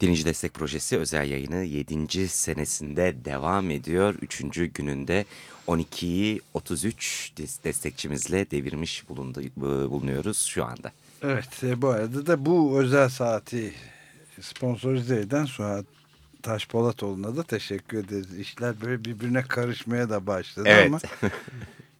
Dinleyici Destek Projesi özel yayını 7. senesinde devam ediyor. 3. gününde 12'yi 33 destekçimizle devirmiş bulundu, bulunuyoruz şu anda. Evet e, bu arada da bu özel saati sponsorize eden Suat Taşpolatoğlu'na da teşekkür ederiz. İşler böyle birbirine karışmaya da başladı evet. ama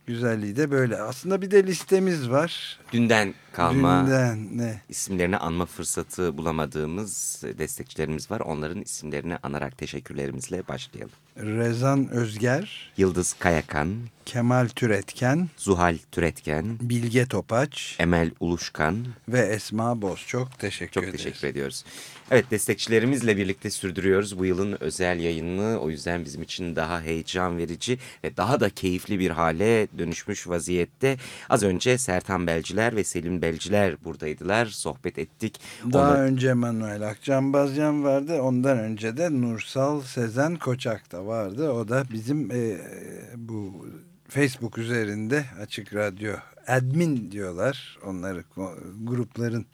güzelliği de böyle. Aslında bir de listemiz var. Dünden kalma Dünden, ne? isimlerini anma fırsatı bulamadığımız destekçilerimiz var. Onların isimlerini anarak teşekkürlerimizle başlayalım. Rezan Özger. Yıldız Kayakan. Kemal Türetken. Zuhal Türetken. Bilge Topaç. Emel Uluşkan. Ve Esma Boz. Çok teşekkür Çok ederiz. Çok teşekkür ediyoruz. Evet destekçilerimizle birlikte sürdürüyoruz bu yılın özel yayınını. O yüzden bizim için daha heyecan verici ve daha da keyifli bir hale dönüşmüş vaziyette. Az önce Sertan Belciler ve Selim Belciler buradaydılar. Sohbet ettik. Daha Onlar... önce Manuel Akcan vardı. Ondan önce de Nursal Sezen Koçak da vardı. O da bizim e, bu Facebook üzerinde Açık Radyo admin diyorlar. Onları grupların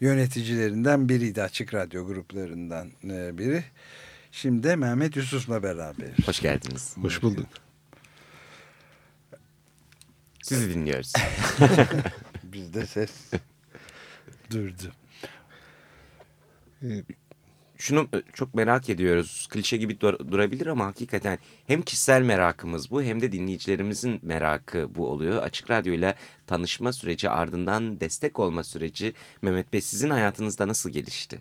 yöneticilerinden biriydi. Açık Radyo gruplarından e, biri. Şimdi de Mehmet Yusuf'la beraber. Hoş geldiniz. Hoş bulduk. Sizi dinliyoruz. Bizde ses durdu. Şunu e, çok merak ediyoruz. Klişe gibi dur durabilir ama hakikaten hem kişisel merakımız bu hem de dinleyicilerimizin merakı bu oluyor. Açık Radyo ile tanışma süreci ardından destek olma süreci Mehmet Bey sizin hayatınızda nasıl gelişti?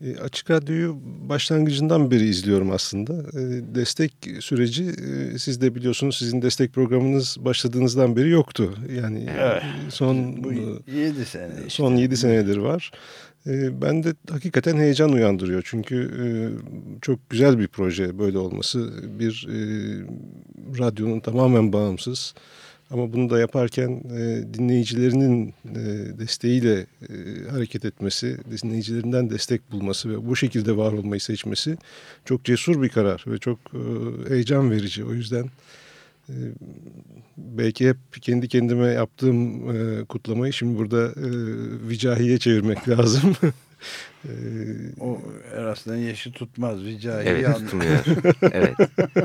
E, Açık Radyo'yu başlangıcından beri izliyorum aslında. E, destek süreci e, siz de biliyorsunuz sizin destek programınız başladığınızdan beri yoktu. Yani evet. son bu 7 sene. Işte. Son 7 senedir var. Ben de hakikaten heyecan uyandırıyor. Çünkü çok güzel bir proje böyle olması. Bir radyonun tamamen bağımsız ama bunu da yaparken e, dinleyicilerinin e, desteğiyle e, hareket etmesi, dinleyicilerinden destek bulması ve bu şekilde var olmayı seçmesi çok cesur bir karar ve çok e, heyecan verici. O yüzden e, belki hep kendi kendime yaptığım e, kutlamayı şimdi burada e, vicahiye çevirmek lazım. Ee, o Eras'tan yaşı tutmaz. Vicahi evet tutmuyor. evet.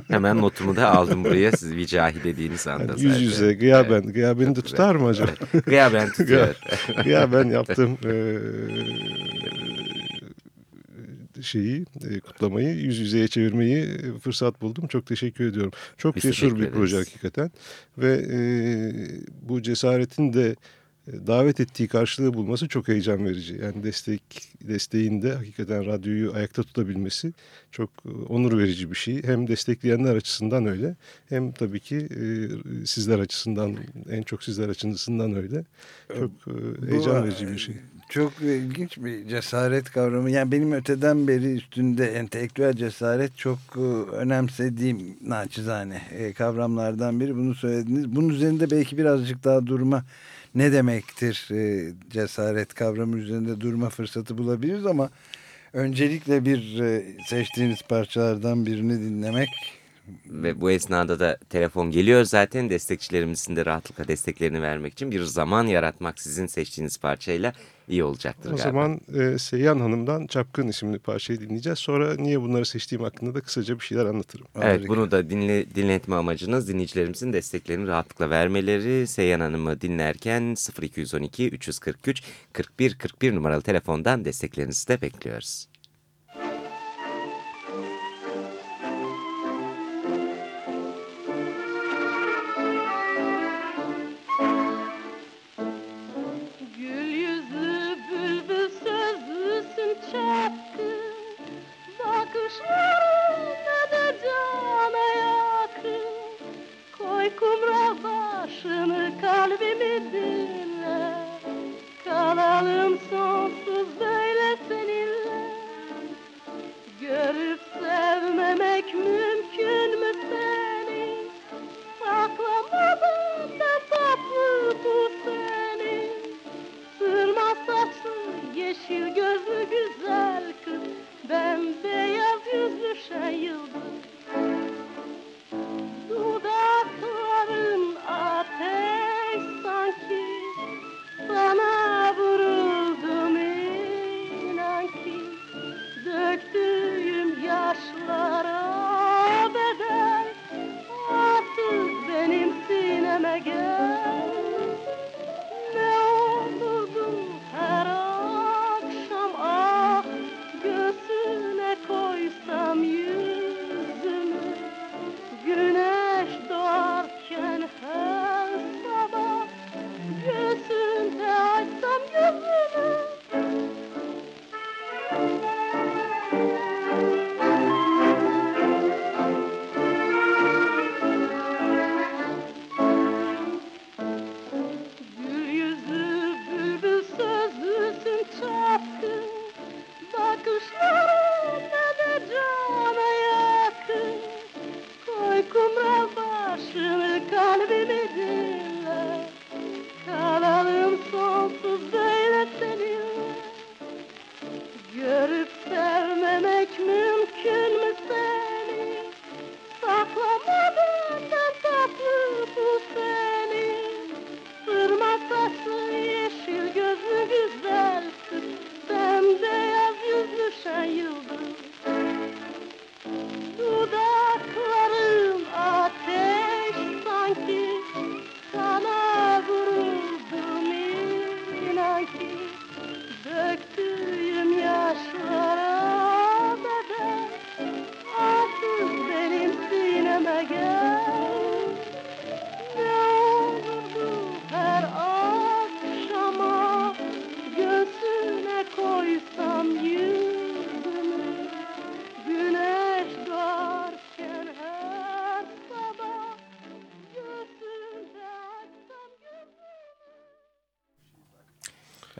Hemen notumu da aldım buraya. Siz Vicahi dediğiniz anda zaten. Yüz yüze gıyaben. Evet. Gıyaben'i de tutar mı acaba? Evet. Gıyaben tutuyor. gıyaben yaptım. E, şeyi e, kutlamayı yüz yüzeye çevirmeyi fırsat buldum. Çok teşekkür ediyorum. Çok Biz cesur bir proje hakikaten ve e, bu cesaretin de davet ettiği karşılığı bulması çok heyecan verici. Yani destek desteğinde hakikaten radyoyu ayakta tutabilmesi çok e, onur verici bir şey. Hem destekleyenler açısından öyle hem tabii ki e, sizler açısından en çok sizler açısından öyle. Çok e, heyecan verici bir şey. Çok ilginç bir cesaret kavramı. Yani benim öteden beri üstünde entelektüel cesaret çok önemsediğim naçizane kavramlardan biri. Bunu söylediniz. Bunun üzerinde belki birazcık daha durma ne demektir e, cesaret kavramı üzerinde durma fırsatı bulabiliriz ama öncelikle bir e, seçtiğiniz parçalardan birini dinlemek ve bu esnada da telefon geliyor zaten destekçilerimizin de rahatlıkla desteklerini vermek için bir zaman yaratmak sizin seçtiğiniz parçayla iyi olacaktır o galiba. zaman e, Seyyan Hanım'dan Çapkın isimli parçayı dinleyeceğiz. Sonra niye bunları seçtiğim hakkında da kısaca bir şeyler anlatırım. Evet Harika. bunu da dinle, dinletme amacınız dinleyicilerimizin desteklerini rahatlıkla vermeleri. Seyyan Hanım'ı dinlerken 0212 343 41 41 numaralı telefondan desteklerinizi de bekliyoruz.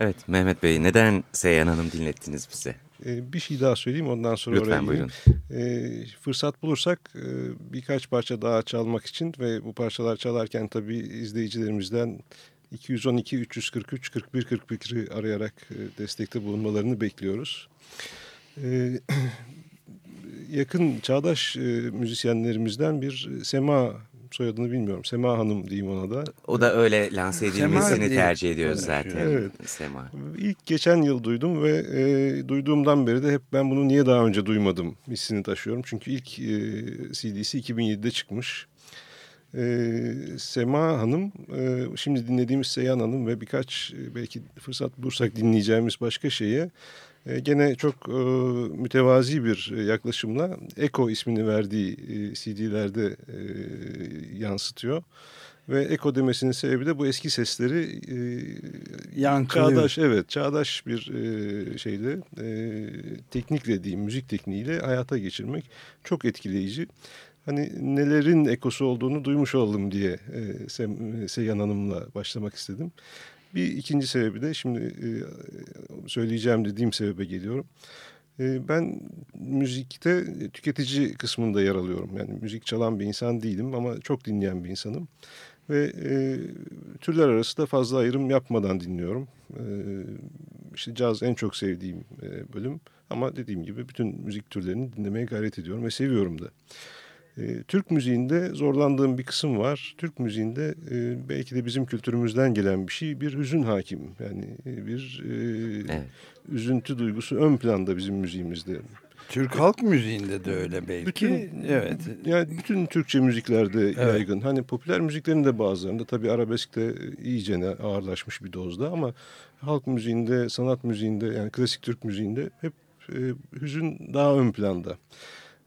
Evet Mehmet Bey neden Seyhan Hanım dinlettiniz bize? Ee, bir şey daha söyleyeyim ondan sonra Lütfen oraya buyurun. Ee, fırsat bulursak e, birkaç parça daha çalmak için ve bu parçalar çalarken tabii izleyicilerimizden 212 343 41 41'i arayarak e, destekte bulunmalarını bekliyoruz. Ee, yakın çağdaş e, müzisyenlerimizden bir Sema soyadını bilmiyorum. Sema Hanım diyeyim ona da. O da öyle lanse edilmesini tercih ediyoruz zaten. Evet. Sema. İlk geçen yıl duydum ve e, duyduğumdan beri de hep ben bunu niye daha önce duymadım hissini taşıyorum. Çünkü ilk e, CD'si 2007'de çıkmış. E, Sema Hanım, e, şimdi dinlediğimiz Seyhan Hanım ve birkaç e, belki fırsat bulursak dinleyeceğimiz başka şeye gene çok e, mütevazi bir yaklaşımla Eko ismini verdiği e, CD'lerde e, yansıtıyor. Ve Eko demesinin sebebi de bu eski sesleri e, çağdaş evet çağdaş bir e, şeyle e, teknikle diyeyim müzik tekniğiyle hayata geçirmek çok etkileyici. Hani nelerin ekosu olduğunu duymuş oldum diye e, Seyhan Hanım'la başlamak istedim. Bir ikinci sebebi de şimdi e, söyleyeceğim dediğim sebebe geliyorum. E, ben müzikte tüketici kısmında yer alıyorum. Yani müzik çalan bir insan değilim ama çok dinleyen bir insanım. Ve e, türler arası da fazla ayrım yapmadan dinliyorum. E, işte caz en çok sevdiğim e, bölüm. Ama dediğim gibi bütün müzik türlerini dinlemeye gayret ediyorum ve seviyorum da. E, Türk müziğinde zorlandığım bir kısım var. Türk müziğinde e, belki de bizim kültürümüzden gelen bir şey bir hüzün hakim. Yani e, bir e, Evet. üzüntü duygusu ön planda bizim müziğimizde. Türk halk müziğinde de öyle belki. Bütün- evet. Yani bütün Türkçe müziklerde yaygın. Hani popüler müziklerin de bazılarında tabii arabeskte iyicene ağırlaşmış bir dozda ama halk müziğinde, sanat müziğinde yani klasik Türk müziğinde hep e, hüzün daha ön planda.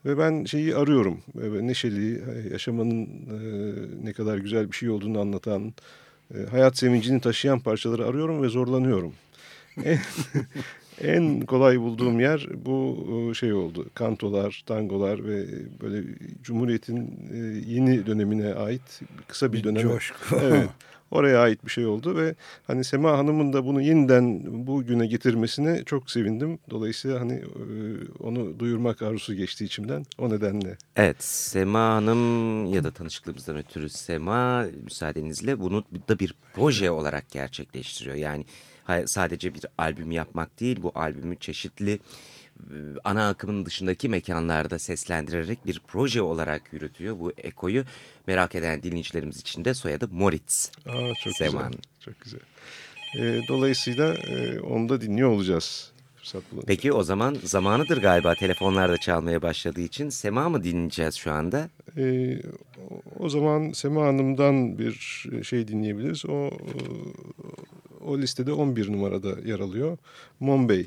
Ve ben şeyi arıyorum. E, neşeli, yaşamanın e, ne kadar güzel bir şey olduğunu anlatan, e, hayat sevincini taşıyan parçaları arıyorum ve zorlanıyorum. En, en kolay bulduğum yer bu e, şey oldu. Kantolar, tangolar ve böyle Cumhuriyet'in e, yeni dönemine ait kısa bir Bir dönem. coşku. Evet. Oraya ait bir şey oldu ve hani Sema Hanım'ın da bunu yeniden bugüne getirmesine çok sevindim. Dolayısıyla hani e, onu duyurmak arzusu geçti içimden. O nedenle. Evet Sema Hanım ya da tanışıklığımızdan ötürü Sema müsaadenizle bunu da bir proje olarak gerçekleştiriyor. Yani sadece bir albüm yapmak değil bu albümü çeşitli ana akımın dışındaki mekanlarda seslendirerek bir proje olarak yürütüyor. Bu Eko'yu merak eden dinleyicilerimiz için de soyadı Moritz. Aa, çok Sema güzel. Çok güzel. E, dolayısıyla e, onu da dinliyor olacağız. Peki o zaman zamanıdır galiba telefonlar da çalmaya başladığı için Sema mı dinleyeceğiz şu anda? E, o- zaman Sema Hanım'dan bir şey dinleyebiliriz. O o listede 11 numarada yer alıyor. Mombey.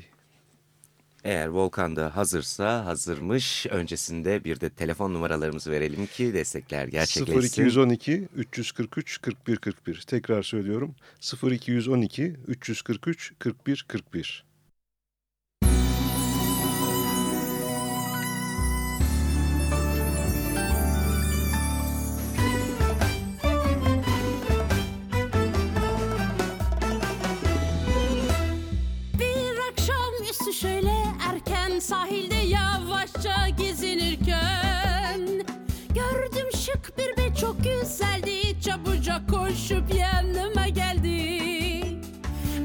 Eğer Volkan da hazırsa hazırmış. Öncesinde bir de telefon numaralarımızı verelim ki destekler gerçekleşsin. 0212 343 41 41. Tekrar söylüyorum. 0212 343 41 41. sahilde yavaşça gezinirken Gördüm şık bir be çok güzeldi. Çabucak koşup yanıma geldi.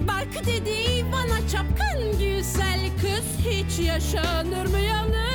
Bak dedi bana çapkın güzel kız. Hiç yaşanır mı yalnız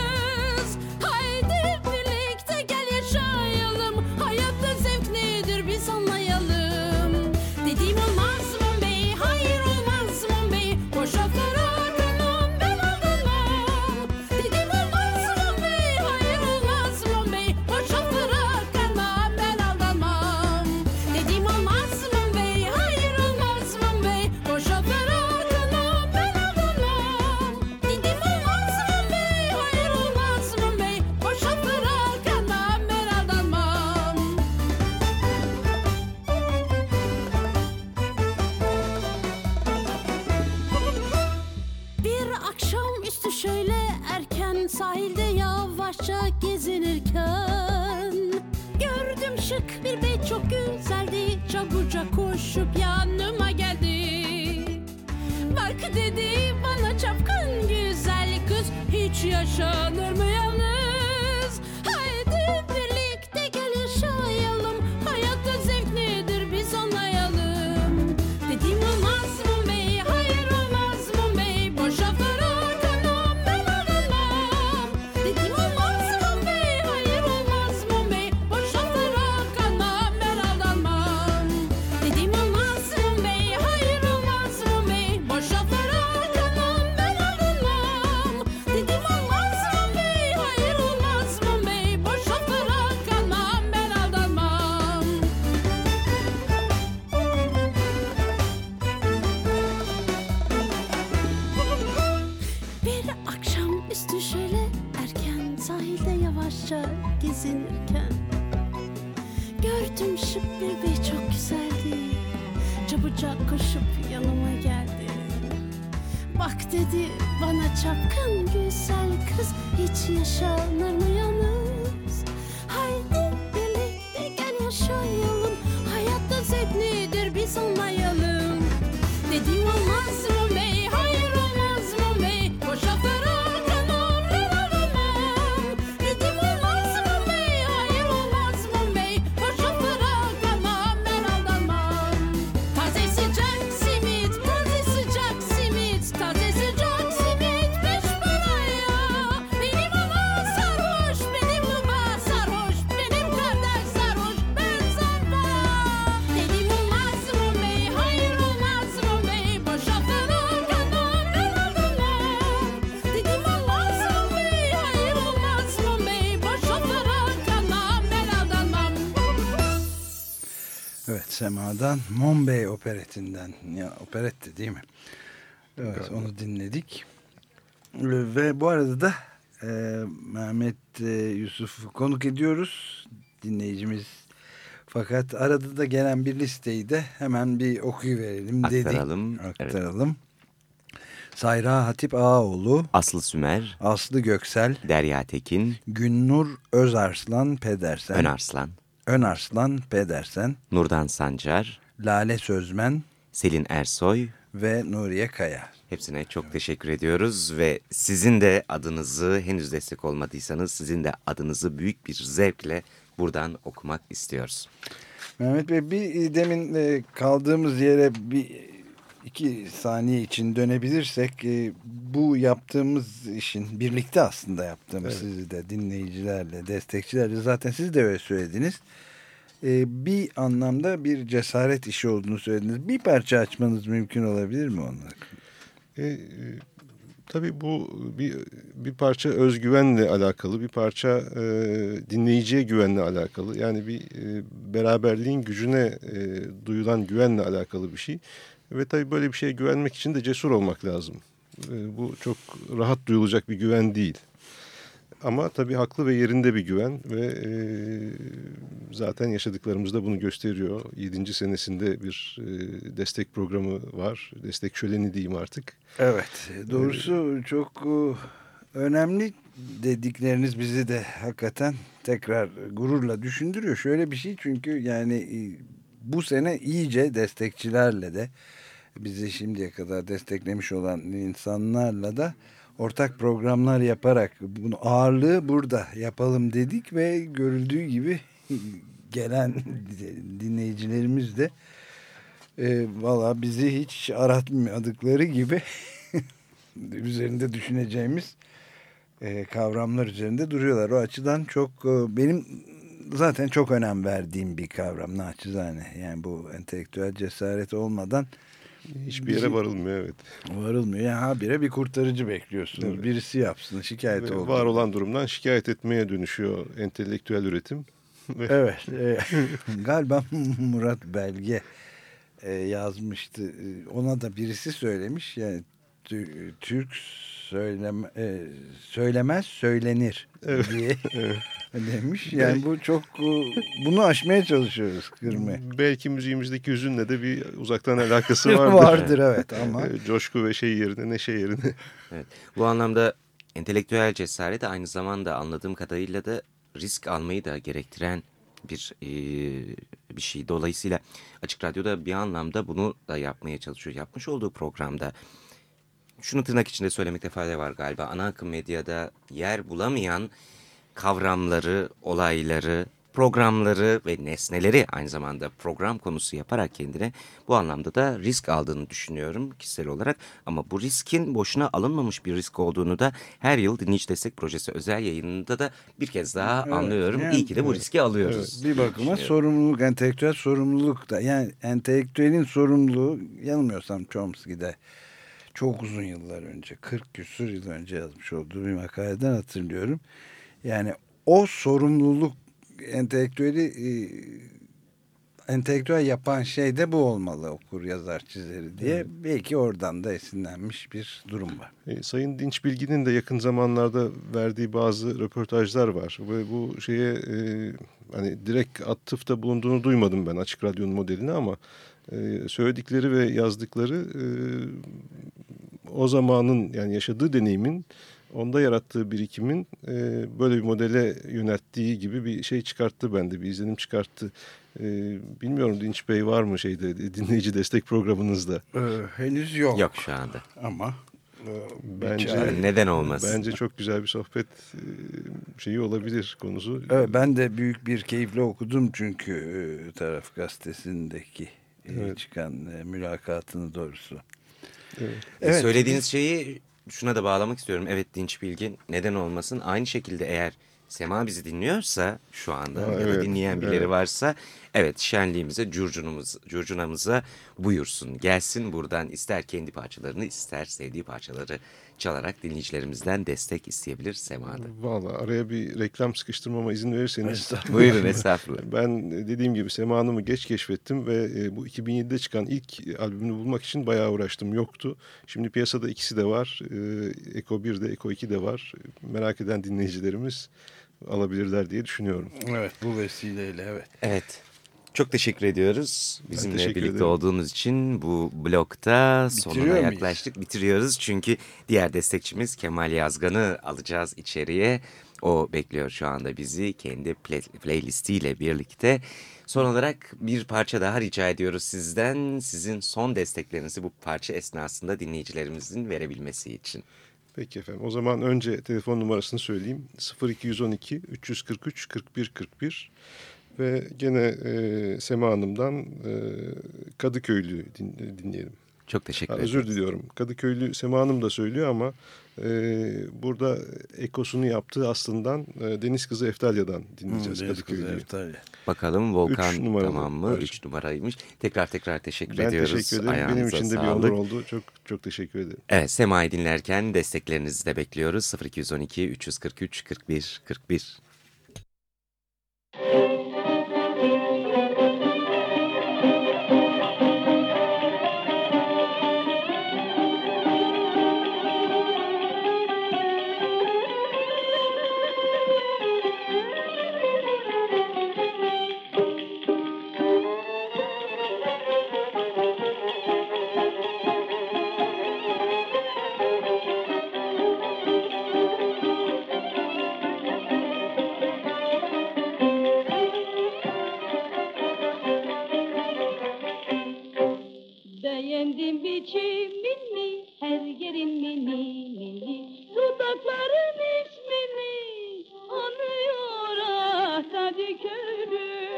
yavaşça gezinirken Gördüm şıp bey çok güzeldi. Çabucak koşup yanıma geldi. Bak dedi bana çapkın güzel kız Hiç yaşanır mı yalnız? Haydi birlikte gel yaşayalım. Hayatta zevk nedir? Biz anlayalım Evet Sema'dan Mombay operetinden ya operetti değil mi? Evet onu dinledik. Ve bu arada da e, Mehmet e, Yusuf'u konuk ediyoruz. Dinleyicimiz fakat arada da gelen bir listeyi de hemen bir okuyuverelim dedik. Aktaralım, evet. Aktaralım. Sayra Hatip Ağaoğlu, Aslı Sümer, Aslı Göksel, Derya Tekin, Günnur Özarslan Pedersen, Önarslan, Önarslan Pedersen, Nurdan Sancar, Lale Sözmen Selin Ersoy ve Nuriye Kaya. hepsine çok teşekkür ediyoruz ve sizin de adınızı henüz destek olmadıysanız sizin de adınızı büyük bir zevkle buradan okumak istiyoruz. Mehmet Bey bir demin e, kaldığımız yere bir iki saniye için dönebilirsek e, bu yaptığımız işin birlikte aslında yaptığımız sizi de dinleyicilerle destekçilerle zaten siz de öyle söylediniz. E, bir anlamda bir cesaret işi olduğunu söylediniz. Bir parça açmanız mümkün olabilir mi onları? E, e, tabii bu bir, bir parça özgüvenle alakalı, bir parça e, dinleyiciye güvenle alakalı. Yani bir e, beraberliğin gücüne e, duyulan güvenle alakalı bir şey. Ve tabii böyle bir şeye güvenmek için de cesur olmak lazım. E, bu çok rahat duyulacak bir güven değil. Ama tabii haklı ve yerinde bir güven ve e, zaten yaşadıklarımız da bunu gösteriyor. 7. senesinde bir e, destek programı var. Destek şöleni diyeyim artık. Evet doğrusu çok e, önemli dedikleriniz bizi de hakikaten tekrar gururla düşündürüyor. Şöyle bir şey çünkü yani e, bu sene iyice destekçilerle de bizi şimdiye kadar desteklemiş olan insanlarla da ortak programlar yaparak bunu ağırlığı burada yapalım dedik ve görüldüğü gibi gelen dinleyicilerimiz de e, valla bizi hiç aratmadıkları gibi üzerinde düşüneceğimiz e, kavramlar üzerinde duruyorlar. O açıdan çok e, benim zaten çok önem verdiğim bir kavram naçizane. Yani bu entelektüel cesaret olmadan Hiçbir yere varılmıyor evet. varılmıyor. Yani habire bir kurtarıcı bekliyorsunuz. Evet. Birisi yapsın şikayet Ve oldu. var olan durumdan şikayet etmeye dönüşüyor entelektüel üretim. Evet. e, galiba Murat Belge e, yazmıştı. E, Ona da birisi söylemiş. Yani Tü- Türk söyleme, e, söylemez söylenir Evet, diye evet. demiş. Yani bu çok e, bunu aşmaya çalışıyoruz kırmaya. Belki müziğimizdeki hüzünle de bir uzaktan alakası vardır. Vardır evet ama Ee, Coşku ve şey yerine neşe yerine. Evet. Bu anlamda entelektüel cesaret aynı zamanda anladığım kadarıyla da risk almayı da gerektiren bir e, bir şey. Dolayısıyla Açık Radyo'da bir anlamda bunu da yapmaya çalışıyor. Yapmış olduğu programda şunu tırnak içinde söylemekte fayda var galiba. Ana akım medyada yer bulamayan kavramları, olayları, programları ve nesneleri aynı zamanda program konusu yaparak kendine bu anlamda da risk aldığını düşünüyorum kişisel olarak. Ama bu riskin boşuna alınmamış bir risk olduğunu da her yıl Dinleyici Destek Projesi özel yayınında da bir kez daha Evet, anlıyorum. yani- İyi ki de bu riski alıyoruz. Bir bakıma sorumluluk, entelektüel sorumluluk da. Yani entelektüelin sorumluluğu yanılmıyorsam Chomsky'de çok uzun yıllar önce 40 küsur yıl önce yazmış olduğu bir makaleden hatırlıyorum. Yani o sorumluluk entelektüeli e, entelektüel yapan şey de bu olmalı okur yazar çizeri diye. Belki oradan da esinlenmiş bir durum var. E, Sayın Dinç Bilgin'in de yakın zamanlarda verdiği bazı röportajlar var ve bu şeye e, hani direkt atıfta bulunduğunu duymadım ben Açık Radyo'nun modelini ama e, söyledikleri ve yazdıkları e, o zamanın yani yaşadığı deneyimin onda yarattığı birikimin e, böyle bir modele yönelttiği gibi bir şey çıkarttı bende bir izlenim çıkarttı. E, bilmiyorum Dinç Bey var mı şeyde dinleyici destek programınızda? Ee, henüz yok. Yok şu anda. Ama e, Bence- Neden olmasın? Bence çok güzel bir sohbet e, şeyi olabilir konusu. Evet, ben de büyük bir keyifle okudum çünkü e, taraf gazetesindeki Evet. çıkan mülakatını doğrusu. Evet. Evet. Söylediğiniz şeyi şuna da bağlamak istiyorum. Evet Dinç Bilgin neden olmasın? Aynı şekilde eğer Sema bizi dinliyorsa şu anda Ha, ya da evet, dinleyen birileri evet. varsa evet şenliğimize, curcunumuz, curcunamıza buyursun. Gelsin buradan ister kendi parçalarını ister sevdiği parçaları çalarak dinleyicilerimizden destek isteyebilir Sema'da. Valla araya bir reklam sıkıştırmama izin verirseniz. Buyurun estağfurullah. Ben dediğim gibi Sema Hanım'ı geç keşfettim ve e, bu 2007'de çıkan ilk albümünü bulmak için bayağı uğraştım. Yoktu. Şimdi piyasada ikisi de var. E, Eko 1 de Eko 2 de var. Merak eden dinleyicilerimiz alabilirler diye düşünüyorum. Evet bu vesileyle evet. Evet. Çok teşekkür ediyoruz. Bizimle teşekkür birlikte ederim. olduğunuz için bu blokta sonuna Bitiriyor muyuz? yaklaştık. Bitiriyoruz çünkü diğer destekçimiz Kemal Yazgan'ı alacağız içeriye. O bekliyor şu anda bizi kendi play, playlistiyle birlikte. Son olarak bir parça daha rica ediyoruz sizden. Sizin son desteklerinizi bu parça esnasında dinleyicilerimizin verebilmesi için. Peki efendim. O zaman önce telefon numarasını söyleyeyim. 0212 343 41 41 ve gene e, Sema Hanım'dan e, Kadıköylü din, dinleyelim. Çok teşekkür ederim. özür diliyorum. Kadıköylü Sema Hanım da söylüyor ama e, burada ekosunu yaptığı aslından e, Deniz Kızı Eftalya'dan dinleyeceğiz Kızı Kadıköylü'yü. Eftalya. Bakalım Volkan Üç numaralı. tamam mı? Evet. 3 numaraymış. Tekrar tekrar teşekkür Ben ediyoruz. teşekkür ederim. Benim Ayağınıza için de bir onur oldu. Çok çok teşekkür ederim. Evet Sema'yı dinlerken desteklerinizi de bekliyoruz. 0212 343 41 41. mini, dudakların ismini anıyor ah Kadıköylü.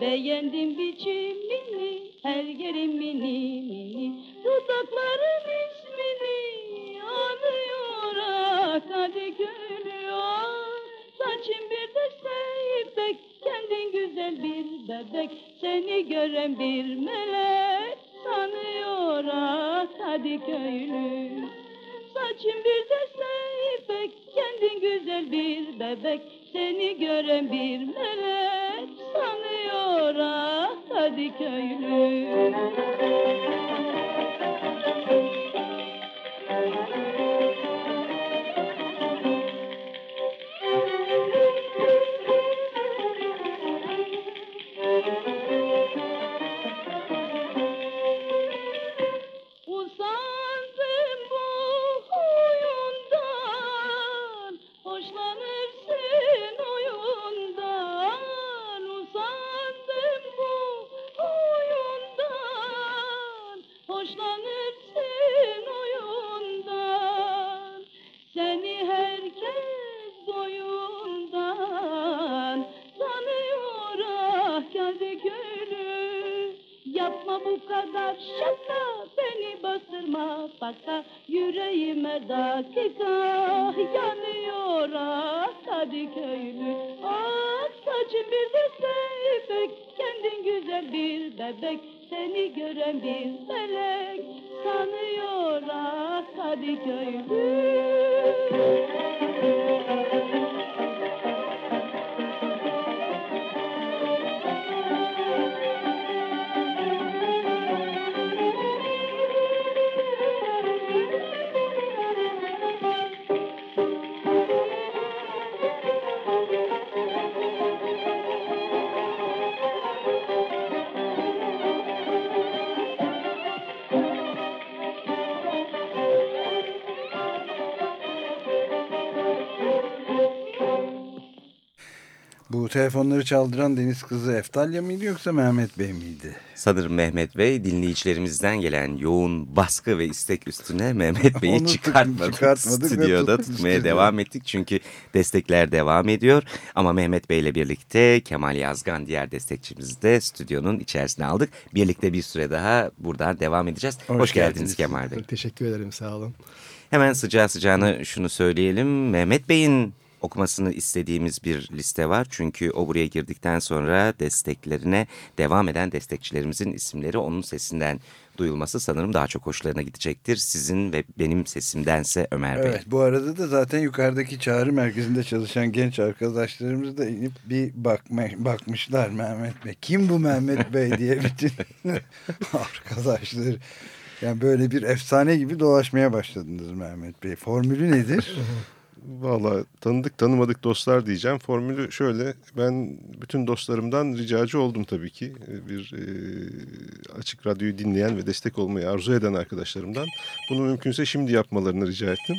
Beğendim biçimini, her yerin mini dudakların ismini anıyor ah Kadıköylü. Ah, saçın bir de seybek, kendin güzel bir bebek, seni gören bir melek sanıyor ah Kadıköylü. Saçın bir de güzel bir bebek, seni gören bir melek sanıyor ah Kadıköylü. Usandım seni gören bir melek sanıyor ah Kadıköylü Bu telefonları çaldıran deniz kızı Eftalya mıydı yoksa Mehmet Bey miydi? Sanırım Mehmet Bey dinleyicilerimizden gelen yoğun baskı ve istek üstüne Mehmet Bey'i çıkartmadık. çıkartmadık Stüdyoda tutmaya devam ettik. Çünkü destekler devam ediyor. Ama Mehmet Bey ile birlikte Kemal Yazgan diğer destekçimizi de stüdyonun içerisine aldık. Birlikte bir süre daha buradan devam edeceğiz. Hoş, Hoş geldiniz, geldiniz. Kemal Bey. Teşekkür ederim sağ olun. Hemen sıcağı sıcağına şunu söyleyelim. Mehmet Bey'in okumasını istediğimiz bir liste var. Çünkü o buraya girdikten sonra desteklerine devam eden destekçilerimizin isimleri onun sesinden duyulması sanırım daha çok hoşlarına gidecektir. Sizin ve benim sesimdense Ömer Bey. Evet bu arada da zaten yukarıdaki çağrı merkezinde çalışan genç arkadaşlarımız da inip bir bakma, bakmışlar Mehmet Bey. Kim bu Mehmet Bey diye bütün arkadaşlar. Yani böyle bir efsane gibi dolaşmaya başladınız Mehmet Bey. Formülü nedir? Valla tanıdık tanımadık dostlar diyeceğim. Formülü şöyle ben bütün dostlarımdan ricacı oldum tabii ki. Ee, Bir e, açık radyoyu dinleyen ve destek olmayı arzu eden arkadaşlarımdan. Bunu mümkünse şimdi yapmalarını rica ettim.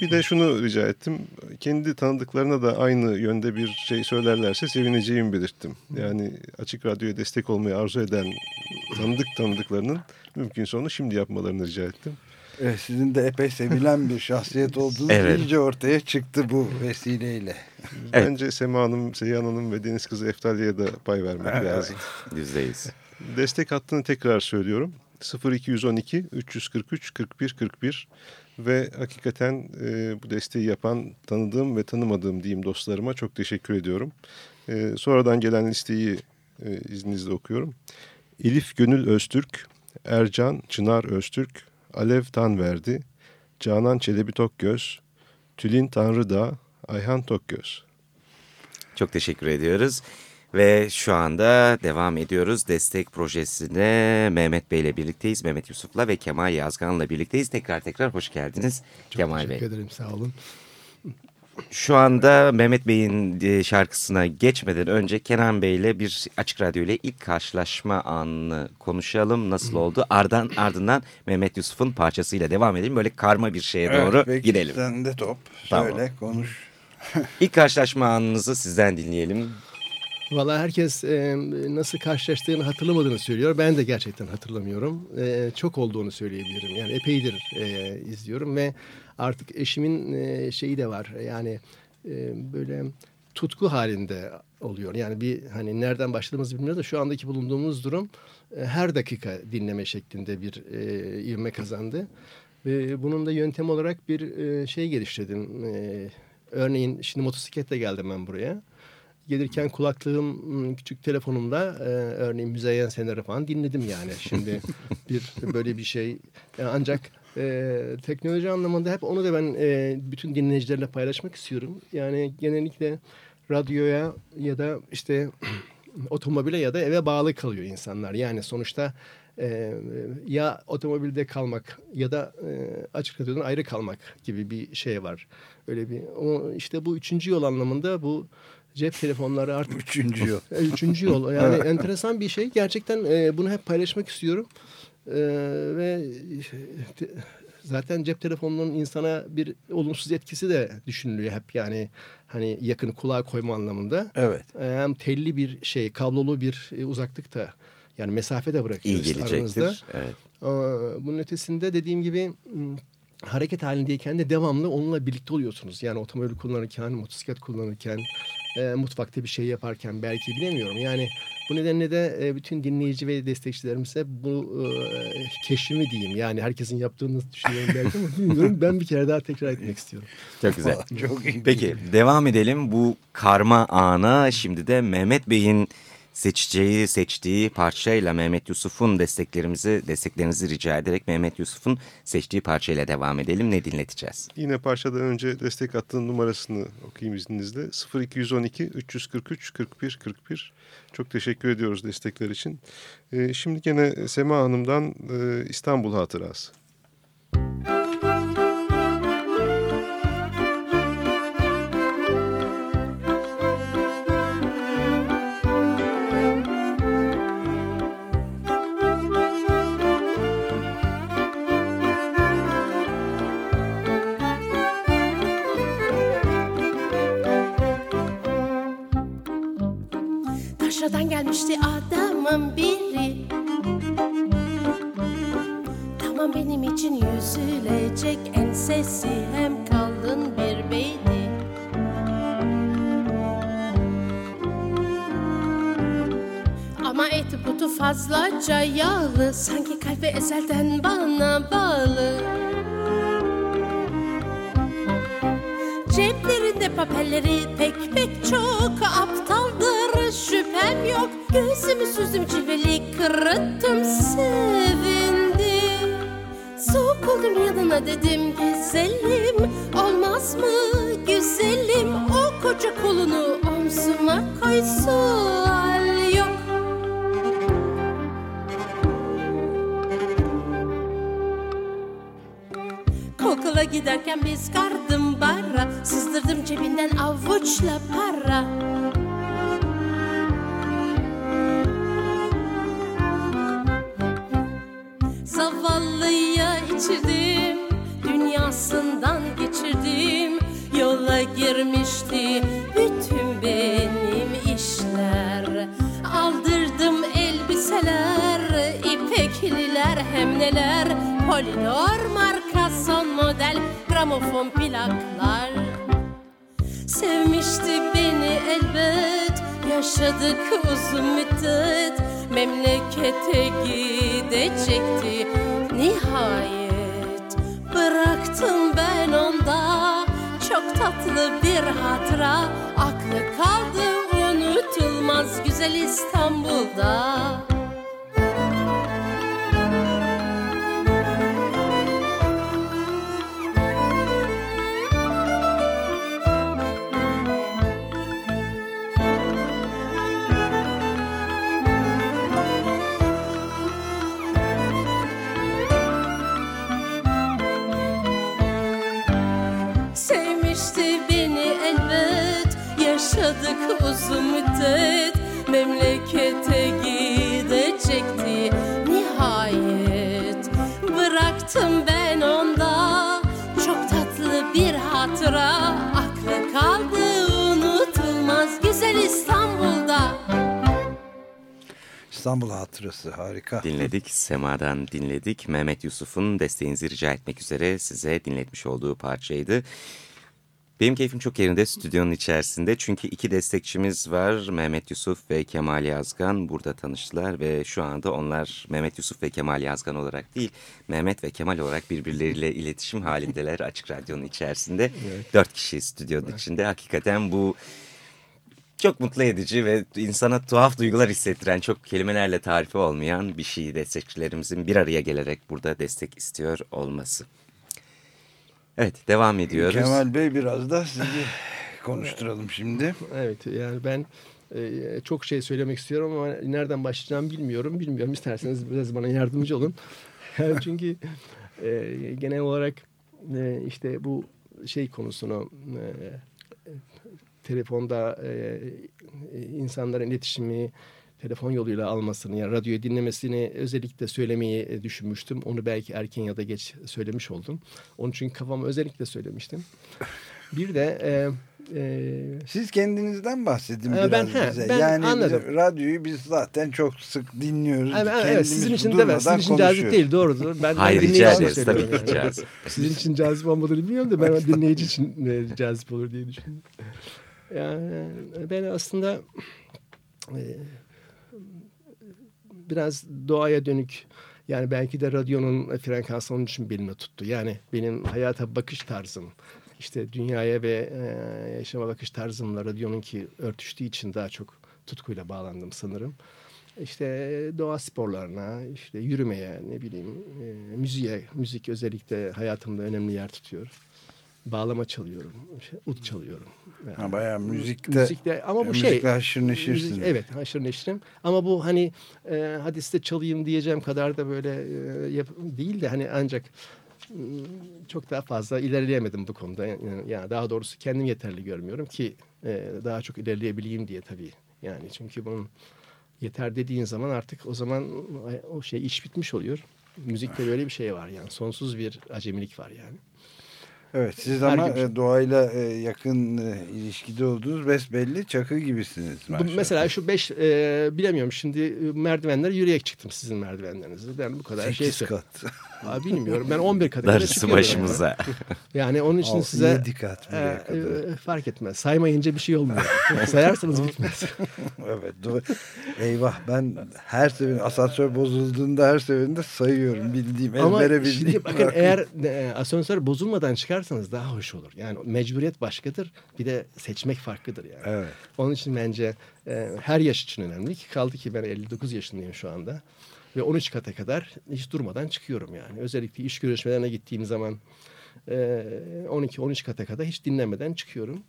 Bir de şunu rica ettim. Kendi tanıdıklarına da aynı yönde bir şey söylerlerse sevineceğimi belirttim. Yani açık radyoya destek olmayı arzu eden tanıdık tanıdıklarının mümkünse onu şimdi yapmalarını rica ettim. Evet, sizin de epey sevilen bir şahsiyet olduğunuz Evet. iyice ortaya çıktı bu vesileyle. Evet. Bence Sema Hanım, Seyhan Hanım ve Deniz Kızı Eftalya'ya da pay vermek lazım. Yüzdeyiz. Destek hattını tekrar söylüyorum. 0212 343 41 41 ve hakikaten e, bu desteği yapan tanıdığım ve tanımadığım diyeyim dostlarıma çok teşekkür ediyorum. E, sonradan gelen listeyi e, izninizle okuyorum. Elif Gönül Öztürk, Ercan Çınar Öztürk, Alev Tanverdi, Canan Çelebi Tokgöz, Tülin Tanrıdağ, Ayhan Tokgöz. Çok teşekkür ediyoruz. Ve şu anda devam ediyoruz. Destek projesine Mehmet Bey ile birlikteyiz. Mehmet Yusuf'la ve Kemal Yazgan'la birlikteyiz. Tekrar tekrar hoş geldiniz Kemal Bey. Teşekkür ederim sağ olun. Şu anda Mehmet Bey'in e, şarkısına geçmeden önce Kenan Bey ile bir Açık Radyo ile ilk karşılaşma anını konuşalım. Nasıl oldu? Ardından, ardından Mehmet Yusuf'un parçasıyla devam edelim. Böyle karma bir şeye doğru Evet, peki, gidelim. Sen de top. Tamam. Söyle konuş. İlk karşılaşma anınızı sizden dinleyelim. Valla herkes e, nasıl karşılaştığını hatırlamadığını söylüyor. Ben de gerçekten hatırlamıyorum. E, çok olduğunu söyleyebilirim. Yani epeydir e, izliyorum ve artık eşimin e, şeyi de var. Yani e, böyle tutku halinde oluyor. Yani bir hani nereden başladığımızı bilmiyoruz da şu andaki bulunduğumuz durum e, her dakika dinleme şeklinde bir e, ivme kazandı. Ve bunun da yöntem olarak bir e, şey geliştirdim. E, örneğin şimdi motosikletle geldim ben buraya gelirken kulaklığım m, küçük telefonumda e, örneğin Müzeyyen Sener'i falan dinledim yani. Şimdi bir böyle bir şey E, ancak e, teknoloji anlamında hep onu da ben e, bütün dinleyicilerle paylaşmak istiyorum. Yani genellikle radyoya ya da işte otomobile ya da eve bağlı kalıyor insanlar. Yani sonuçta e, ya otomobilde kalmak ya da e, açık radyodan ayrı kalmak gibi bir şey var. Öyle bir o işte bu üçüncü yol anlamında bu cep telefonları artık Üçüncü yol. e, Üçüncü yol. Yani enteresan bir şey. Gerçekten e, bunu hep paylaşmak istiyorum. E, ve te- zaten cep telefonunun insana bir olumsuz etkisi de düşünülüyor hep. Yani hani yakın kulağa koyma anlamında. Evet. E, hem telli bir şey, kablolu bir e, uzaklıkta yani mesafe de bırakıyor İyi aranızda. gelecektir. Evet. Aa, Bunun ötesinde dediğim gibi hareket halindeyken de devamlı onunla birlikte oluyorsunuz. Yani otomobil kullanırken, motosiklet kullanırken e, mutfakta bir şey yaparken belki bilemiyorum. Yani bu nedenle de e, bütün dinleyici ve destekçilerimize bu e, keşfimi diyeyim. Yani herkesin yaptığını düşünüyorum belki ama bilmiyorum. Ben bir kere daha tekrar etmek istiyorum. Çok güzel. Çok iyi. Peki devam edelim bu karma ana. Şimdi de Mehmet Bey'in seçeceği, seçtiği parçayla Mehmet Yusuf'un desteklerimizi, desteklerinizi rica ederek Mehmet Yusuf'un seçtiği parçayla devam edelim. Ne dinleteceğiz? Yine parçadan önce destek hattının numarasını okuyayım izninizle. 0212 343 41 41. Çok teşekkür ediyoruz destekler için. Ee, şimdi gene Sema Hanım'dan e, İstanbul Hatırası. Adamın biri. Tamam benim için yüzülecek ensesi. Hem kalın bir beydi Ama eti butu fazlaca yağlı. Sanki kalbi ezelden bana bağlı. Ceplerinde papelleri pek pek çok. Aptaldır şüphem yok Gözümü süzdüm çivili kırıttım sevindim. Soğuk oldum yanına dedim güzelim. Olmaz mı güzelim? O koca kolunu omzuma koy sual yok. Kokula giderken biz kardım bara Sızdırdım cebinden avuçla para Zavallıya içirdim Dünyasından geçirdim. Yola girmişti bütün benim işler. Aldırdım elbiseler İpekliler hem neler. Polidor marka son model Gramofon plaklar. Sevmişti beni elbet Yaşadık uzun müddet. Memlekete gidecekti Nihayet Bıraktım ben onda. Çok tatlı bir hatıra Aklı kaldı unutulmaz güzel İstanbul'da Yaşadık uzun müddet Memlekete gidecekti Nihayet Bıraktım ben onda Çok tatlı bir hatıra Aklı kaldı unutulmaz Güzel İstanbul'da İstanbul hatırası harika. Dinledik, Sema'dan dinledik. Mehmet Yusuf'un desteğinizi rica etmek üzere size dinletmiş olduğu parçaydı. Benim keyfim çok yerinde stüdyonun içerisinde. Çünkü iki destekçimiz var. Mehmet Yusuf ve Kemal Yazgan burada tanıştılar. Ve şu anda onlar Mehmet Yusuf ve Kemal Yazgan olarak değil, Mehmet ve Kemal olarak birbirleriyle iletişim halindeler Açık Radyo'nun içerisinde. Dört kişi stüdyonun içinde. Hakikaten bu çok mutlu edici ve insana tuhaf duygular hissettiren, çok kelimelerle tarifi olmayan bir şey destekçilerimizin bir araya gelerek burada destek istiyor olması. Evet, devam ediyoruz. Kemal Bey biraz da sizi konuşturalım şimdi. Evet yani ben e, çok şey söylemek istiyorum ama nereden başlayacağımı bilmiyorum. Bilmiyorum isterseniz biraz bana yardımcı olun. Yani çünkü e, genel olarak e, işte bu şey konusunu e, telefonda e, insanların iletişimi telefon yoluyla almasını yani radyoyu dinlemesini özellikle söylemeyi e, düşünmüştüm. Onu belki erken ya da geç söylemiş oldum. Onun için kafama özellikle söylemiştim. Bir de e, e, Siz kendinizden bahsedin Ee, biraz ben- he, bize. ben yani anladım. radyoyu biz zaten çok sık dinliyoruz. Evet, evet, Kendimiz sizin için de sizin için cazip değil doğrudur. Ben, Hayır, ben rica ederiz. Tabii ki yani. cazip. Sizin için cazip olmadığını bilmiyorum da ben dinleyici için e, cazip olur diye düşündüm. Yani ben aslında e, biraz doğaya dönük yani belki de radyonun frekansı onun için belime tuttu. Yani benim hayata bakış tarzım işte dünyaya ve e, yaşama bakış tarzımla radyonunki örtüştüğü için daha çok tutkuyla bağlandım sanırım. İşte doğa sporlarına, işte yürümeye, ne bileyim, e, müziğe, müzik özellikle hayatımda önemli yer tutuyor. Bağlama çalıyorum, şey, ut çalıyorum. Yani, Ha, bayağı müzikte, müzikte ama bu müzikle şey haşır neşirsin. müzik- evet haşır neşirim ama bu hani e, hadi size çalayım diyeceğim kadar da böyle e, yap, değil de hani ancak çok daha fazla ilerleyemedim bu konuda. Yani, yani daha doğrusu kendim yeterli görmüyorum ki e, daha çok ilerleyebileyim diye tabii. Yani çünkü bunun yeter dediğin zaman artık o zaman o şey iş bitmiş oluyor. Müzikte böyle bir şey var yani sonsuz bir acemilik var yani. Evet siz Her ama gün- e, doğayla e, yakın e, ilişkide olduğunuz besbelli çakı gibisiniz. Bu, maşallah. mesela şu beş e, bilemiyorum şimdi merdivenler yürüyerek çıktım sizin merdivenlerinize. Ben bu kadar şey kat. Aa, bilmiyorum ben 11 kat kadar Darısı çıkıyorum. başımıza. Yani onun için Al, size yedi kat e, e, fark etmez. Saymayınca bir şey olmuyor. Sayarsanız bitmez. Evet. doğru. Eyvah ben her seferinde asansör bozulduğunda her seferinde sayıyorum bildiğim Ama ezbere bildiğim. şimdi bakın eğer e, asansör bozulmadan çıkarsanız daha hoş olur. Yani mecburiyet başkadır. Bir de seçmek farklıdır yani. Evet. Onun için bence e, her yaş için önemli ki kaldı ki ben 59 yaşındayım şu anda. Ve 13 kata kadar hiç durmadan çıkıyorum yani. Özellikle iş görüşmelerine gittiğim zaman e, 12-13 kata kadar hiç dinlemeden çıkıyorum.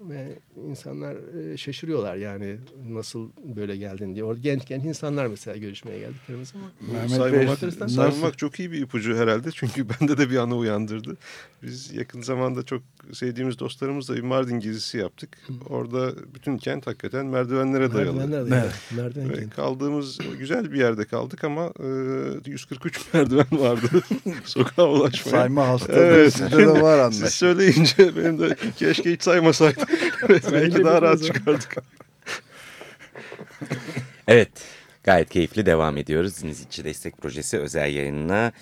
Ve insanlar e, şaşırıyorlar yani nasıl böyle geldin diye. Orada genç genç insanlar mesela görüşmeye geldiklerimiz. Mehmet Bey saymamak, nasıl- saymamak çok iyi bir ipucu herhalde. Çünkü bende de bir anı uyandırdı. Biz yakın zamanda çok sevdiğimiz dostlarımızla bir Mardin gezisi yaptık. Orada bütün kent hakikaten merdivenlere dayalı. Merdivenler de- Evet. merdiven Ve kaldığımız güzel bir yerde kaldık ama e, 143 merdiven vardı sokağa ulaşmaya. Sayma hastalığı Evet. sizde de var Siz anlaşılan. söyleyince benim de keşke hiç saymasaydım. Belki daha rahat çıkardık. Evet, gayet keyifli devam ediyoruz. Dinleyici Destek Projesi özel yayınına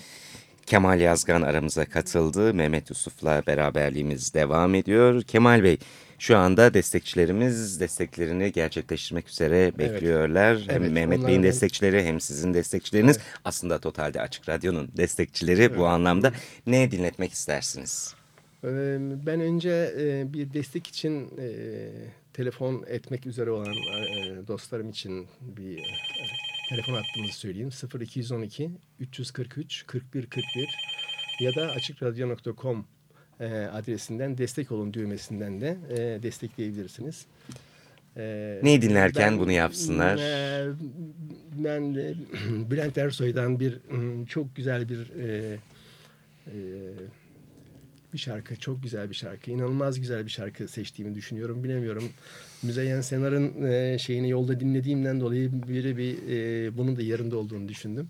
Kemal Yazgan aramıza katıldı. Mehmet Yusuf'la beraberliğimiz devam ediyor. Kemal Bey, şu anda destekçilerimiz desteklerini gerçekleştirmek üzere bekliyorlar. hem Evet, Mehmet Bey'in destekçileri hem sizin destekçileriniz. Aslında totalde Açık Radyo'nun destekçileri bu anlamda. Ne dinletmek istersiniz? Ben önce e, bir destek için e, telefon etmek üzere olan e, dostlarım için bir e, telefon hattımızı söyleyeyim. 0212 343 41 41 ya da açıkradyo.com e, adresinden destek olun düğmesinden de e, destekleyebilirsiniz. E, Neyi dinlerken bunu yapsınlar? e, ben de Bülent Ersoy'dan bir çok güzel bir e, e, bir şarkı, çok güzel bir şarkı. İnanılmaz güzel bir şarkı seçtiğimi düşünüyorum. Bilemiyorum. Müzeyyen Senar'ın e, şeyini yolda dinlediğimden dolayı biri bir e, bunun da yerinde olduğunu düşündüm.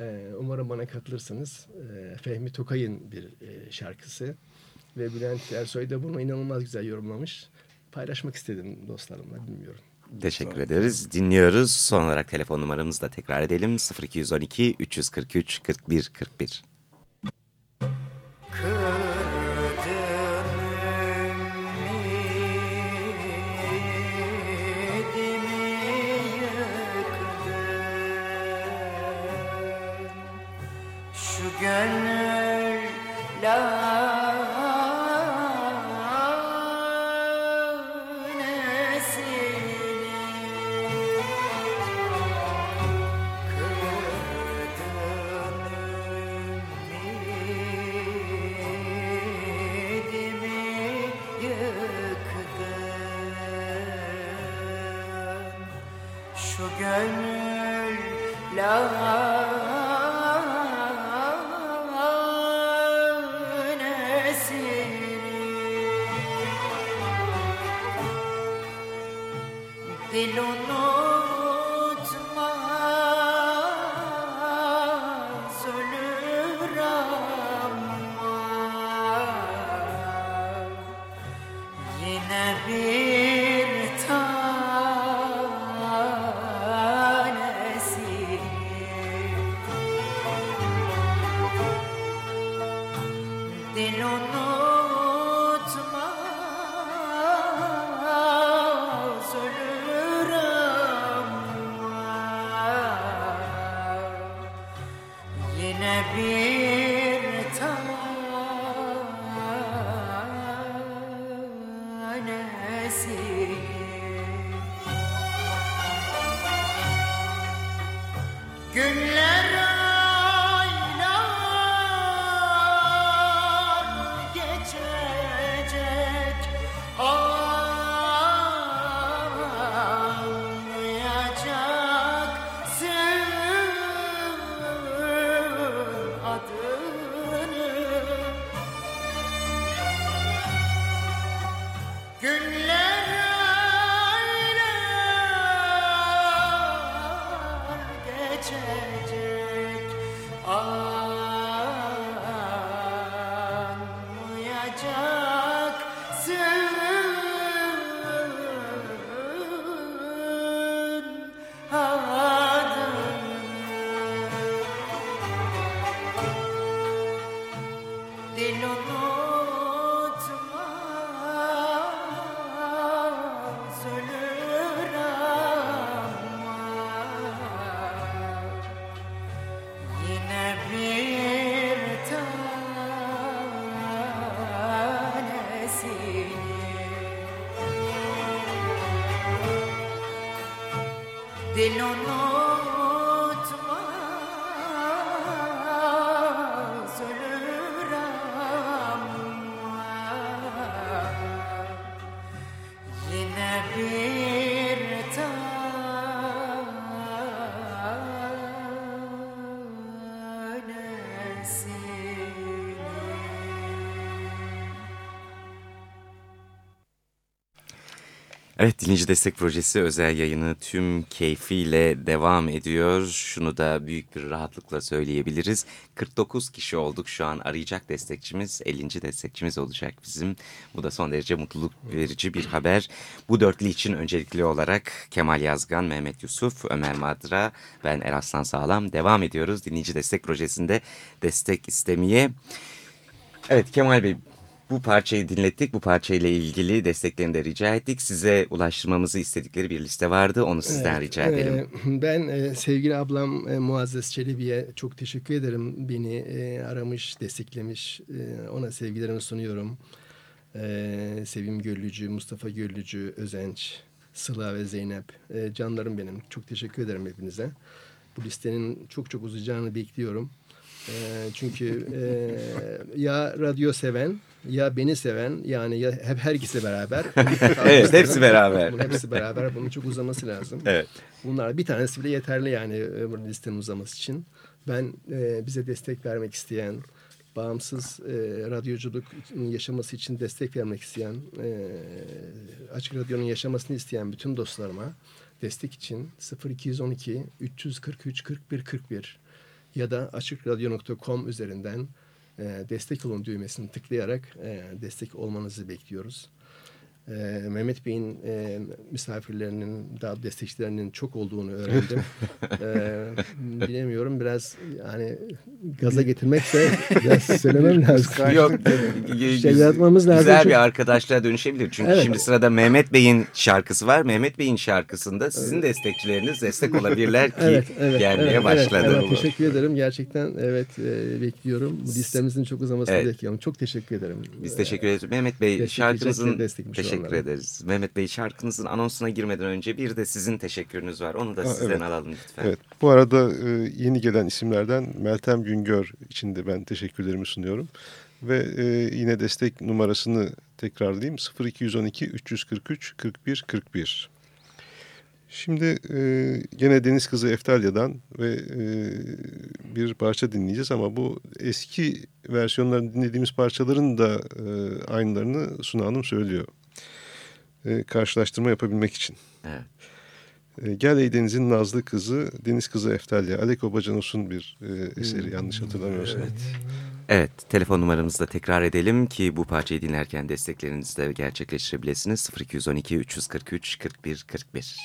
E, umarım bana katılırsınız. E, Fehmi Tokay'ın bir e, şarkısı. Ve Bülent Ersoy da bunu inanılmaz güzel yorumlamış. Paylaşmak istedim dostlarımla, bilmiyorum. Teşekkür ederiz. Dinliyoruz. Son olarak telefon numaramızı da tekrar edelim. 0212 343 41 41. de l'honneur. Evet dinleyici destek projesi özel yayını tüm keyfiyle devam ediyor. Şunu da büyük bir rahatlıkla söyleyebiliriz. 49 kişi olduk şu an arayacak destekçimiz 50. destekçimiz olacak bizim. Bu da son derece mutluluk verici bir haber. Bu dörtlü için öncelikli olarak Kemal Yazgan, Mehmet Yusuf, Ömer Madra, ben Eraslan Sağlam devam ediyoruz. Dinleyici destek projesinde destek istemeye. Evet Kemal Bey bu parçayı dinlettik. Bu parçayla ilgili desteklerini de rica ettik. Size ulaştırmamızı istedikleri bir liste vardı. Onu sizden rica edelim. Ee, Ben e, sevgili ablam e, Muazzez Çelebi'ye çok teşekkür ederim. Beni e, aramış, desteklemiş. E, ona sevgilerimi sunuyorum. E, Sevim Göllücü, Mustafa Göllücü, Özenç, Sıla ve Zeynep. E, canlarım benim. Çok teşekkür ederim hepinize. Bu listenin çok çok uzayacağını bekliyorum. E, çünkü e, ya radyo seven ya beni seven yani ya hep her ikisi beraber. Evet, hepsi beraber. Bunun hepsi beraber. Bunun çok uzaması lazım. Evet. Bunlar bir tanesi bile yeterli yani listenin uzaması için. Ben e, bize destek vermek isteyen, bağımsız e, radyoculuk yaşaması için destek vermek isteyen, e, Açık Radyo'nun yaşamasını isteyen bütün dostlarıma destek için 0212 343 41 41 ya da açıkradyo.com üzerinden e, destek olun düğmesini tıklayarak e, destek olmanızı bekliyoruz. E, Mehmet Bey'in e, misafirlerinin, daha destekçilerinin çok olduğunu öğrendim. e, bilemiyorum biraz yani gaza getirmekse biraz söylemem lazım. Yok. Şey yapmamız lazım. Güzel Çünkü- bir arkadaşlığa dönüşebilir. Çünkü Evet. şimdi sırada Mehmet Bey'in şarkısı var. Mehmet Bey'in şarkısında sizin destekçileriniz destek olabilirler ki Evet, evet, gelmeye evet, başladı. Evet, teşekkür ederim. Gerçekten evet e, bekliyorum. Bu listemizin çok uzamasını Evet. bekliyorum. Çok teşekkür ederim. Biz teşekkür ederiz. Mehmet Bey de destekmiş teşekkür ederiz. Mehmet Bey şarkınızın anonsuna girmeden önce bir de sizin teşekkürünüz var. Onu da sizden evet. alalım lütfen. Evet, bu arada e, yeni gelen isimlerden Meltem Güngör için de ben teşekkürlerimi sunuyorum. Ve e, yine destek numarasını tekrarlayayım. 0212 343 41 41. Şimdi e, gene Deniz Kızı Eftalya'dan ve e, bir parça dinleyeceğiz ama bu eski versiyonlarını dinlediğimiz parçaların da e, aynılarını Suna Hanım söylüyor. E, karşılaştırma yapabilmek için. Evet. E, Gel Ey Deniz'in Nazlı Kızı, Deniz Kızı Eftalya. Aleko Bacanos'un bir e, eseri yanlış hatırlamıyorsam. Evet, telefon numaramızı da tekrar edelim ki bu parçayı dinlerken desteklerinizi de gerçekleştirebilirsiniz. 0212 343 41 41.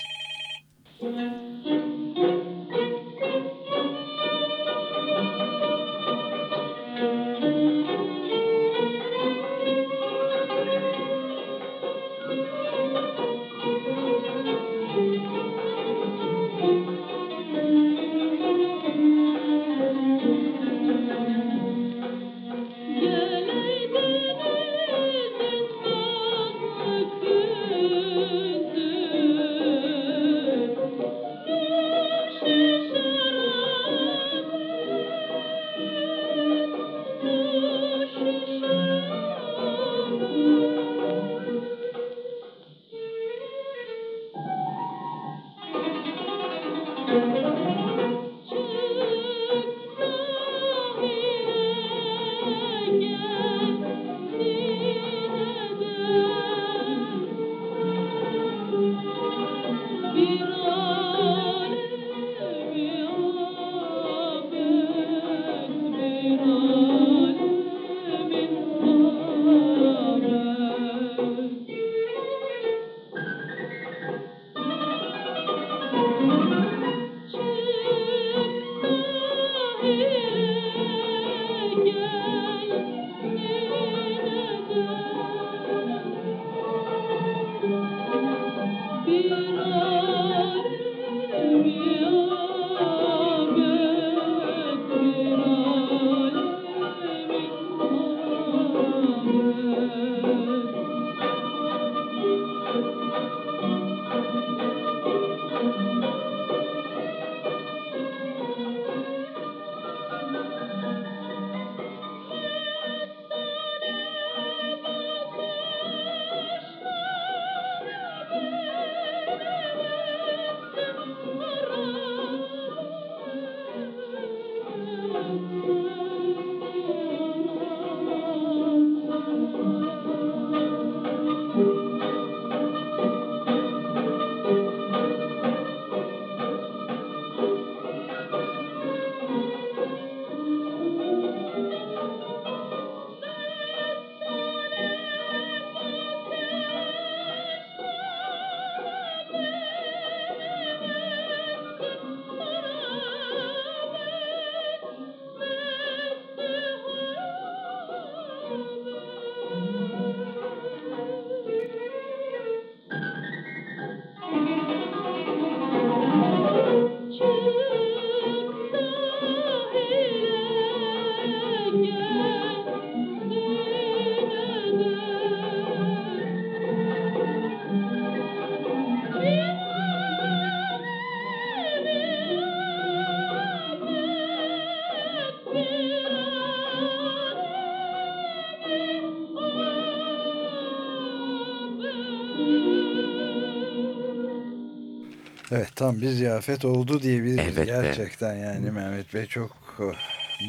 Evet tam bir ziyafet oldu diyebiliriz Evet gerçekten yani Mehmet Bey çok oh,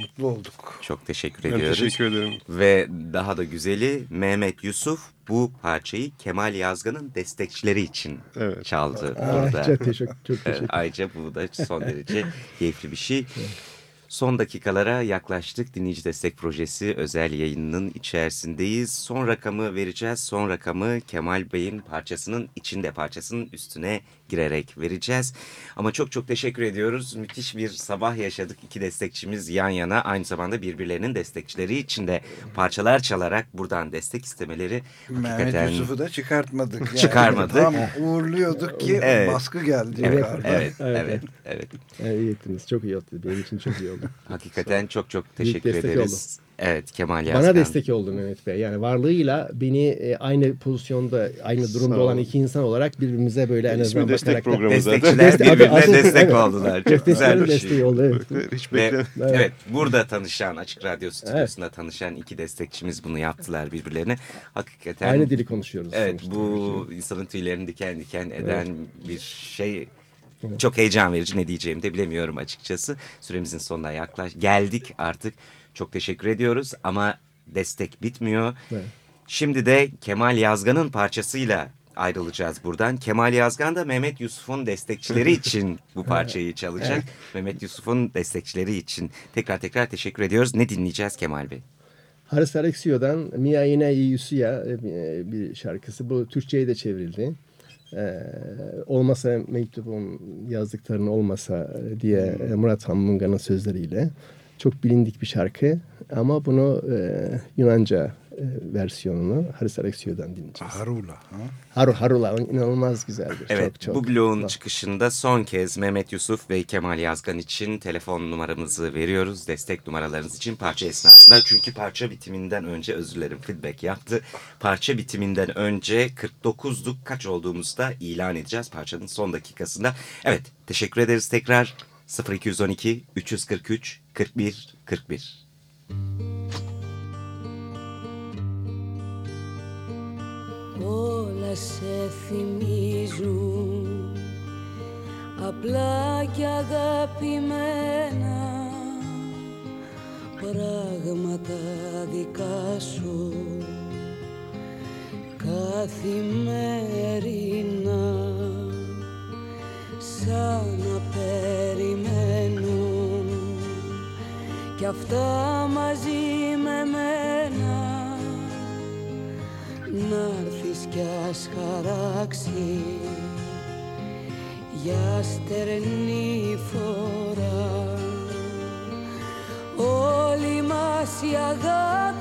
mutlu olduk. Çok teşekkür Ben ediyoruz. teşekkür ederim. Ve daha da güzeli Mehmet Yusuf bu parçayı Kemal Yazgan'ın destekçileri için Evet. çaldı Aa, burada. çok teşekkür, çok Evet, teşekkür. ayrıca bu da son derece keyifli bir şey. Son dakikalara yaklaştık. Dinleyici Destek Projesi özel yayınının içerisindeyiz. Son rakamı vereceğiz. Son rakamı Kemal Bey'in parçasının içinde parçasının üstüne girerek vereceğiz. Ama çok çok teşekkür ediyoruz. Müthiş bir sabah yaşadık. İki destekçimiz yan yana aynı zamanda birbirlerinin destekçileri için de parçalar çalarak buradan destek istemeleri Mehmet hakikaten... Yusuf'u da çıkartmadık. Yani. Çıkarmadık. Tam uğurluyorduk ki Evet. baskı geldi. Evet, evet, Evet, evet, evet. Evet, iyi ettiniz. Çok iyi oldu. Benim için çok iyi oldu. Hakikaten çok çok teşekkür destek ederiz. Evet Kemal Yazgan. Bana destek oldu Mehmet Bey. Yani varlığıyla beni e, aynı pozisyonda, aynı durumda olan iki insan olarak birbirimize böyle en azından destek bakarak programı zaten. Destekçiler Destek- birbirine adı- destek evet. oldular. Çok güzel bir şey. oldu. Evet. Hiç Ve, bekle. evet. burada tanışan Açık Radyo stüdyosunda tanışan iki destekçimiz bunu yaptılar birbirlerine. Hakikaten Aynı dili konuşuyoruz. Evet sonuçta. bu insanın tüylerini diken diken eden bir şey. Çok heyecan verici ne diyeceğimi de bilemiyorum açıkçası. Süremizin sonuna yaklaş geldik artık. Çok teşekkür ediyoruz ama destek bitmiyor. Evet. Şimdi de Kemal Yazgan'ın parçasıyla ayrılacağız buradan. Kemal Yazgan da Mehmet Yusuf'un destekçileri için bu parçayı çalacak. Mehmet Yusuf'un destekçileri için tekrar tekrar teşekkür ediyoruz. Ne dinleyeceğiz Kemal Bey? Haris Alexiou'dan Mia Ina Yusuya e, bir şarkısı. Bu Türkçe'ye de çevrildi. Ee, olmasa mektubun yazdıklarını olmasa diye e, Murat Hamunga'nın sözleriyle. Çok bilindik bir şarkı ama bunu e, Yunanca e, versiyonunu Haris Alexiou'dan dinleyeceğiz. Harula. Ha? Haru Harula inanılmaz güzeldir. Evet çok, çok. bu bloğun Bak. çıkışında son kez Mehmet Yusuf ve Kemal Yazgan için telefon numaramızı veriyoruz. Destek numaralarınız için parça esnasında. Çünkü parça bitiminden önce özür dilerim feedback yaptı. Parça bitiminden önce 49'luk kaç olduğumuzda ilan edeceğiz parçanın son dakikasında. Evet teşekkür ederiz tekrar 0212 343 41 41. όλα σε θυμίζουν απλά και αγαπημένα πράγματα δικά σου καθημερινά σαν να περιμένουν κι αυτά μαζί με μένα. Να έρθεις κι ας χαράξει για στερνή φορά. Όλη μας η αγάπη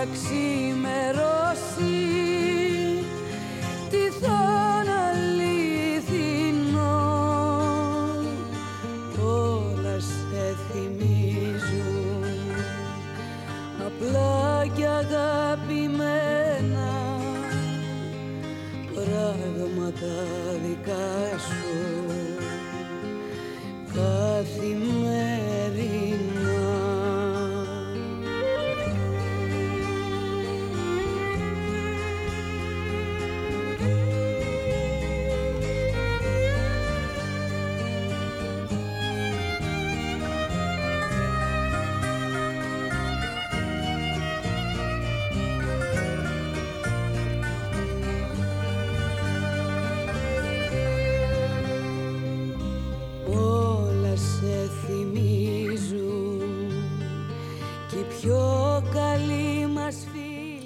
σαν πιο καλοί μας φίλοι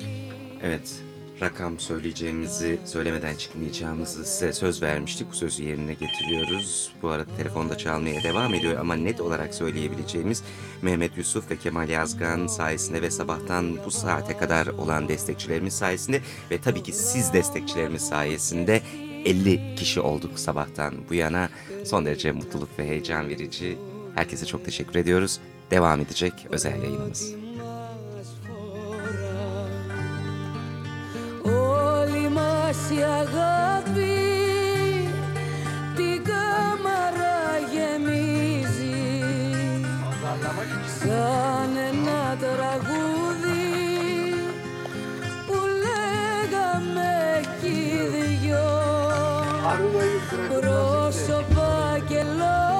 Evet, rakam söyleyeceğimizi, söylemeden çıkmayacağımızı size söz vermiştik. Bu sözü yerine getiriyoruz. Bu arada telefonda çalmaya devam ediyor ama net olarak söyleyebileceğimiz Mehmet Yusuf ve Kemal Yazgan sayesinde ve sabahtan bu saate kadar olan destekçilerimiz sayesinde ve tabii ki siz destekçilerimiz sayesinde 50 kişi olduk sabahtan bu yana. Son derece mutluluk ve heyecan verici. Herkese çok teşekkür ediyoruz. Devam edecek özel yayınımız. Η αγάπη την κάμαρα γεμίζει σαν ένα τραγούδι που λέγαμε κι οι δυο. Πρόσωπα και λόγια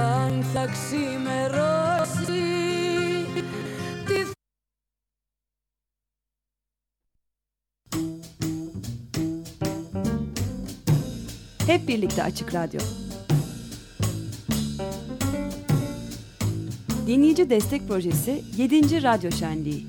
σαν θα ξημερώσει τι Hep birlikte Açık Radyo. Dinleyici Destek Projesi 7. Radyo Şenliği